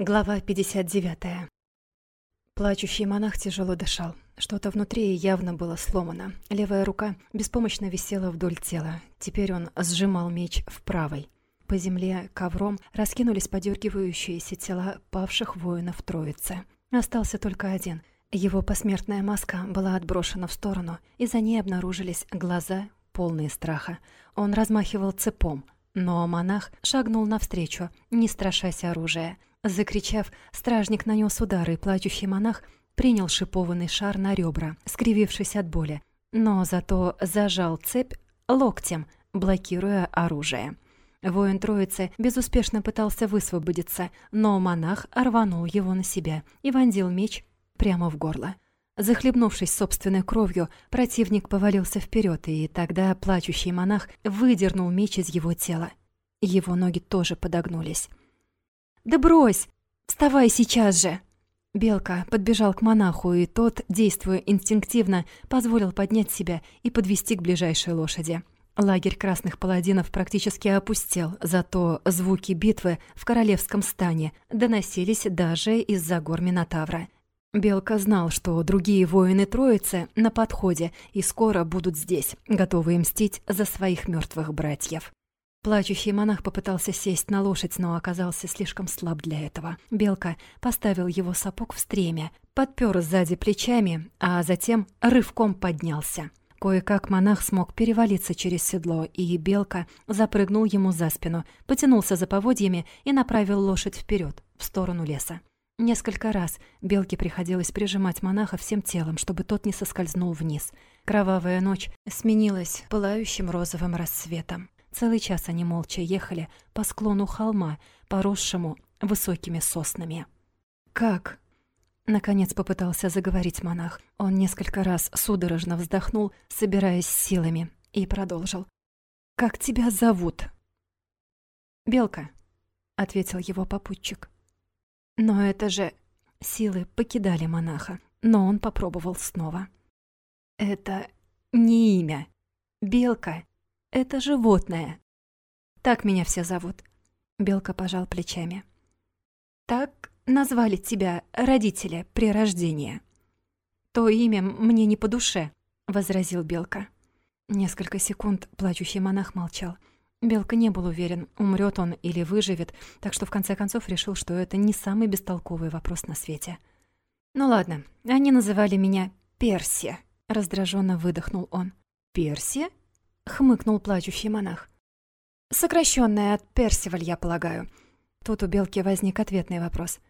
Глава 59. Плачущий монах тяжело дышал. Что-то внутри явно было сломано. Левая рука беспомощно висела вдоль тела. Теперь он сжимал меч в правой. По земле ковром раскинулись подергивающиеся тела павших воинов Троицы. Остался только один. Его посмертная маска была отброшена в сторону, и за ней обнаружились глаза, полные страха. Он размахивал цепом, но монах шагнул навстречу, не страшась оружия. Закричав, стражник нанес удар, и плачущий монах принял шипованный шар на ребра, скривившись от боли, но зато зажал цепь локтем, блокируя оружие. Воин троицы безуспешно пытался высвободиться, но монах рванул его на себя и вонзил меч прямо в горло. Захлебнувшись собственной кровью, противник повалился вперед, и тогда плачущий монах выдернул меч из его тела. Его ноги тоже подогнулись. «Да брось! Вставай сейчас же!» Белка подбежал к монаху, и тот, действуя инстинктивно, позволил поднять себя и подвести к ближайшей лошади. Лагерь красных паладинов практически опустел, зато звуки битвы в королевском стане доносились даже из-за гор Минотавра. Белка знал, что другие воины Троицы на подходе и скоро будут здесь, готовые мстить за своих мертвых братьев. Плачущий монах попытался сесть на лошадь, но оказался слишком слаб для этого. Белка поставил его сапог в стремя, подпер сзади плечами, а затем рывком поднялся. Кое-как монах смог перевалиться через седло, и Белка запрыгнул ему за спину, потянулся за поводьями и направил лошадь вперед, в сторону леса. Несколько раз Белке приходилось прижимать монаха всем телом, чтобы тот не соскользнул вниз. Кровавая ночь сменилась пылающим розовым рассветом. Целый час они молча ехали по склону холма, поросшему высокими соснами. «Как?» Наконец попытался заговорить монах. Он несколько раз судорожно вздохнул, собираясь силами, и продолжил. «Как тебя зовут?» «Белка», — ответил его попутчик. Но это же... Силы покидали монаха, но он попробовал снова. «Это не имя. Белка это животное. Так меня все зовут. Белка пожал плечами. Так назвали тебя родители при рождении. То имя мне не по душе, возразил Белка. Несколько секунд плачущий монах молчал. Белка не был уверен, умрет он или выживет, так что в конце концов решил, что это не самый бестолковый вопрос на свете. «Ну ладно, они называли меня Персия», — раздраженно выдохнул он. «Персия?» — хмыкнул плачущий монах. «Сокращённое от Персиваль, я полагаю». Тут у Белки возник ответный вопрос.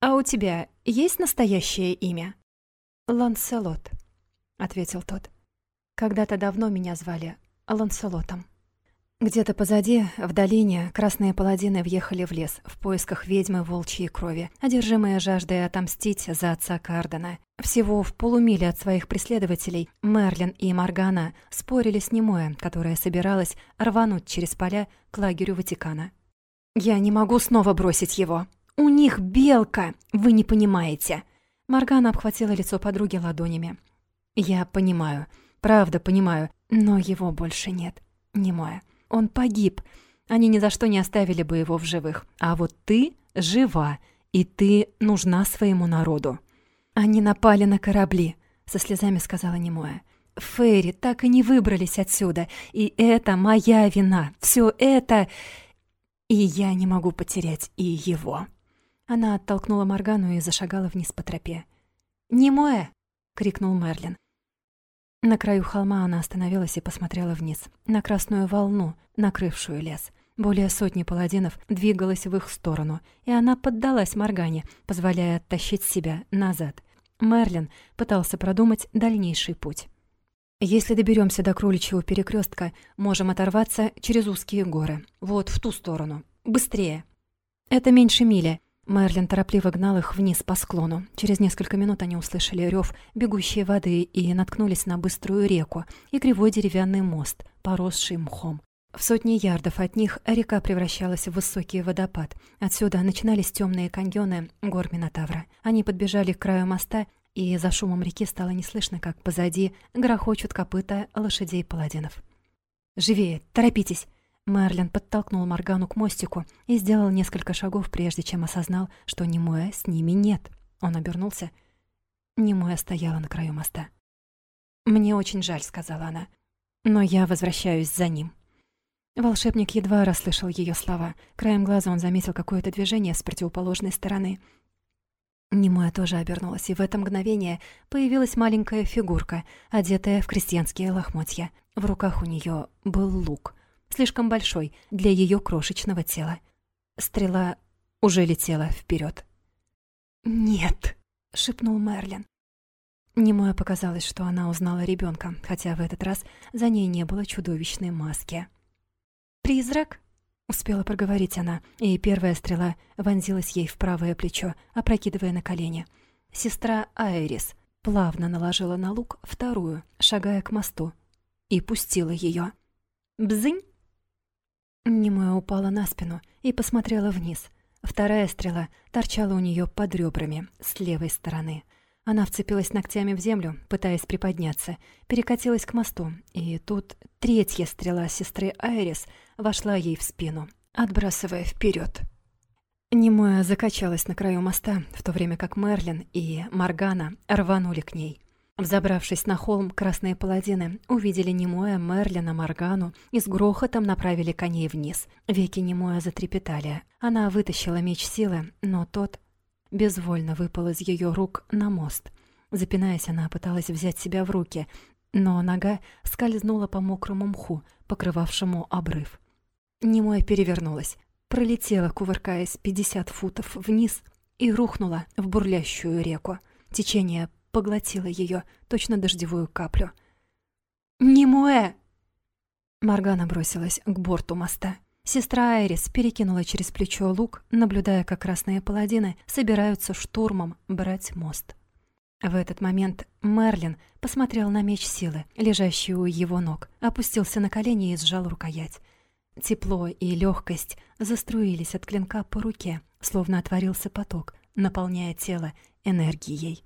«А у тебя есть настоящее имя?» «Ланселот», — ответил тот. «Когда-то давно меня звали Ланселотом». Где-то позади, в долине, красные паладины въехали в лес в поисках ведьмы волчьей крови, одержимые жаждой отомстить за отца Кардена. Всего в полумиле от своих преследователей Мерлин и Моргана спорили с Немоя, которая собиралась рвануть через поля к лагерю Ватикана. «Я не могу снова бросить его! У них белка! Вы не понимаете!» Моргана обхватила лицо подруги ладонями. «Я понимаю, правда понимаю, но его больше нет, Немоя». Он погиб. Они ни за что не оставили бы его в живых. А вот ты жива, и ты нужна своему народу. Они напали на корабли, со слезами сказала Немоя. Фейри так и не выбрались отсюда, и это моя вина. Все это... И я не могу потерять и его. Она оттолкнула Моргану и зашагала вниз по тропе. «Немоя!» — крикнул Мерлин. На краю холма она остановилась и посмотрела вниз, на красную волну, накрывшую лес. Более сотни паладинов двигалась в их сторону, и она поддалась Моргане, позволяя оттащить себя назад. Мерлин пытался продумать дальнейший путь. «Если доберемся до кроличьего перекрестка, можем оторваться через узкие горы. Вот в ту сторону. Быстрее!» «Это меньше мили. Мерлин торопливо гнал их вниз по склону. Через несколько минут они услышали рев бегущей воды и наткнулись на быструю реку и кривой деревянный мост, поросший мхом. В сотни ярдов от них река превращалась в высокий водопад. Отсюда начинались темные каньоны гор Минотавра. Они подбежали к краю моста, и за шумом реки стало не слышно, как позади грохочут копыта лошадей паладинов. «Живее, торопитесь!» Мерлин подтолкнул Моргану к мостику и сделал несколько шагов, прежде чем осознал, что Немуэ с ними нет. Он обернулся. Немуэ стояла на краю моста. «Мне очень жаль», — сказала она, — «но я возвращаюсь за ним». Волшебник едва расслышал ее слова. Краем глаза он заметил какое-то движение с противоположной стороны. Немоя тоже обернулась, и в это мгновение появилась маленькая фигурка, одетая в крестьянские лохмотья. В руках у нее был лук — слишком большой для ее крошечного тела. Стрела уже летела вперед. «Нет!» — шепнул Мерлин. Немое показалось, что она узнала ребенка, хотя в этот раз за ней не было чудовищной маски. «Призрак?» — успела проговорить она, и первая стрела вонзилась ей в правое плечо, опрокидывая на колени. Сестра Айрис плавно наложила на лук вторую, шагая к мосту, и пустила ее. «Бзынь!» Немоя упала на спину и посмотрела вниз. Вторая стрела торчала у нее под ребрами с левой стороны. Она вцепилась ногтями в землю, пытаясь приподняться, перекатилась к мосту, и тут третья стрела сестры Айрис вошла ей в спину, отбрасывая вперед. Немоя закачалась на краю моста, в то время как Мерлин и Маргана рванули к ней. Взобравшись на холм, красные паладины увидели Немоя, Мерлина, Моргану и с грохотом направили коней вниз. Веки Немоя затрепетали. Она вытащила меч силы, но тот безвольно выпал из ее рук на мост. Запинаясь, она пыталась взять себя в руки, но нога скользнула по мокрому мху, покрывавшему обрыв. Немоя перевернулась, пролетела, кувыркаясь 50 футов вниз и рухнула в бурлящую реку. Течение поглотила ее, точно дождевую каплю. «Немуэ!» Маргана бросилась к борту моста. Сестра Айрис перекинула через плечо лук, наблюдая, как красные паладины собираются штурмом брать мост. В этот момент Мерлин посмотрел на меч силы, лежащий у его ног, опустился на колени и сжал рукоять. Тепло и легкость заструились от клинка по руке, словно отворился поток, наполняя тело энергией.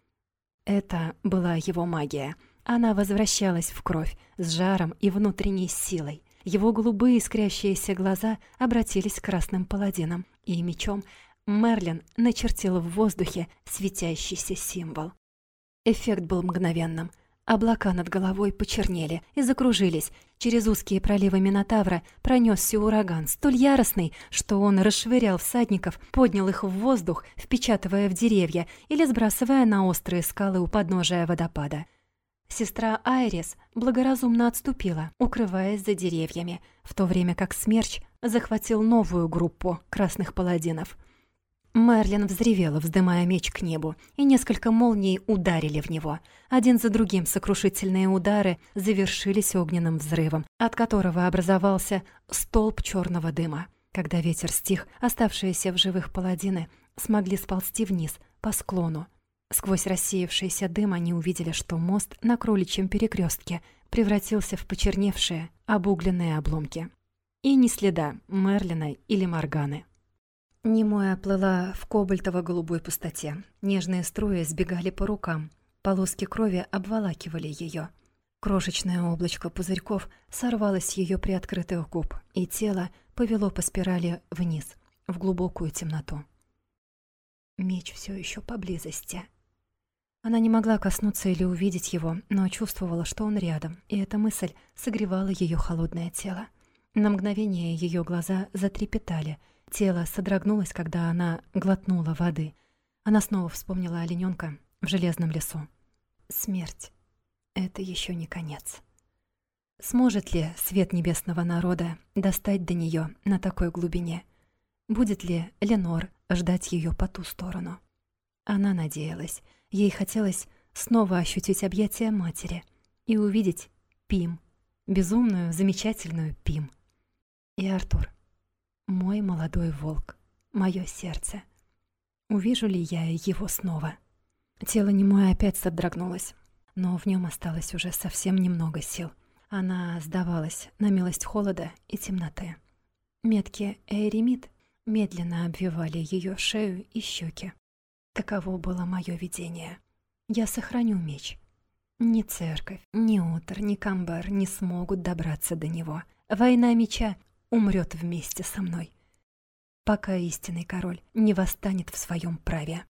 Это была его магия. Она возвращалась в кровь с жаром и внутренней силой. Его голубые искрящиеся глаза обратились к красным паладинам, и мечом Мерлин начертил в воздухе светящийся символ. Эффект был мгновенным — Облака над головой почернели и закружились. Через узкие проливы Минотавра пронесся ураган, столь яростный, что он расшвырял всадников, поднял их в воздух, впечатывая в деревья или сбрасывая на острые скалы у подножия водопада. Сестра Айрис благоразумно отступила, укрываясь за деревьями, в то время как смерч захватил новую группу красных паладинов. Мерлин взревела, вздымая меч к небу, и несколько молний ударили в него. Один за другим сокрушительные удары завершились огненным взрывом, от которого образовался столб черного дыма. Когда ветер стих, оставшиеся в живых паладины смогли сползти вниз, по склону. Сквозь рассеявшийся дым они увидели, что мост на кроличьем перекрестке превратился в почерневшие, обугленные обломки. И ни следа Мерлина или Морганы. Немоя плыла в кобальтово-голубой пустоте. Нежные струи сбегали по рукам. Полоски крови обволакивали ее. Крошечное облачко пузырьков сорвалось с ее приоткрытых губ, и тело повело по спирали вниз, в глубокую темноту. Меч все еще поблизости. Она не могла коснуться или увидеть его, но чувствовала, что он рядом, и эта мысль согревала ее холодное тело. На мгновение ее глаза затрепетали — Тело содрогнулось, когда она глотнула воды. Она снова вспомнила олененка в железном лесу. Смерть — это еще не конец. Сможет ли свет небесного народа достать до нее на такой глубине? Будет ли Ленор ждать ее по ту сторону? Она надеялась. Ей хотелось снова ощутить объятия матери и увидеть Пим, безумную, замечательную Пим. И Артур. Мой молодой волк, мое сердце. Увижу ли я его снова? Тело немое опять содрогнулось, но в нем осталось уже совсем немного сил. Она сдавалась на милость холода и темноты. Метки Эйремит медленно обвивали ее шею и щеки. Таково было мое видение. Я сохраню меч. Ни церковь, ни Утр, ни Камбар не смогут добраться до него. Война меча умрет вместе со мной, пока истинный король не восстанет в своем праве.